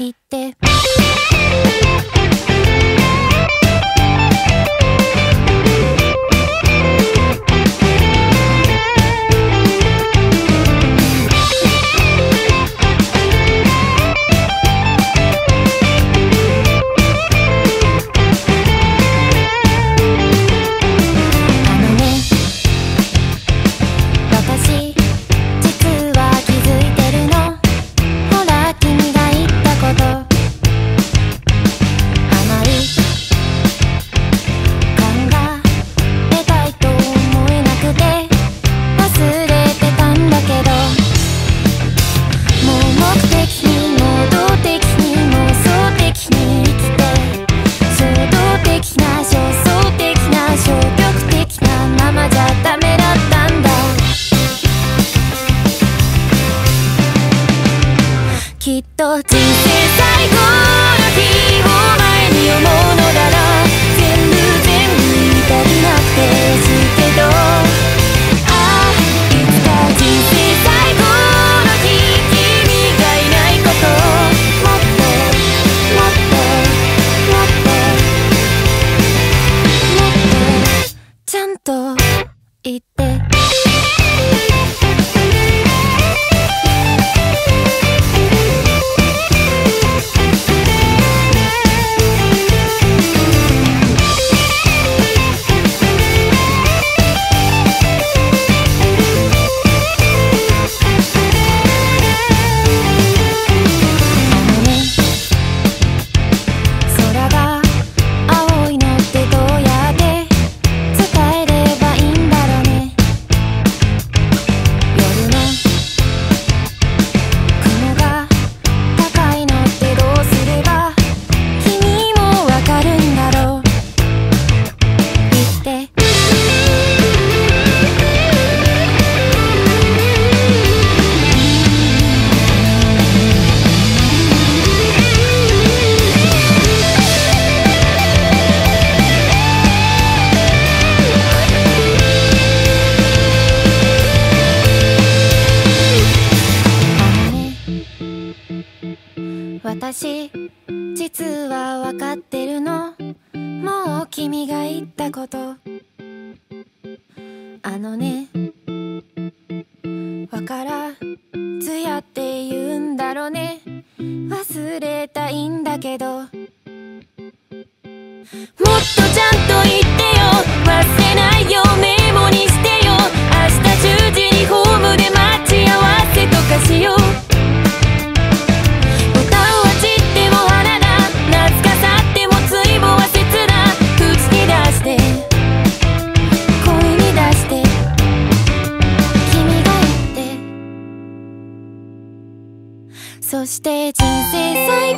言って。きっと人生最後の日を前に思うのなら全部全部言い足りなくて惜しいけど。ああいつか人生最後の日君がいないこと。もっともっともっともっとちゃんと言って。私実は分かってるの。もう君が言ったこと。あのね。わからずやって言うんだろうね。忘れたいんだけど。もっとちゃんと言ってよ。忘れないよメそして人生最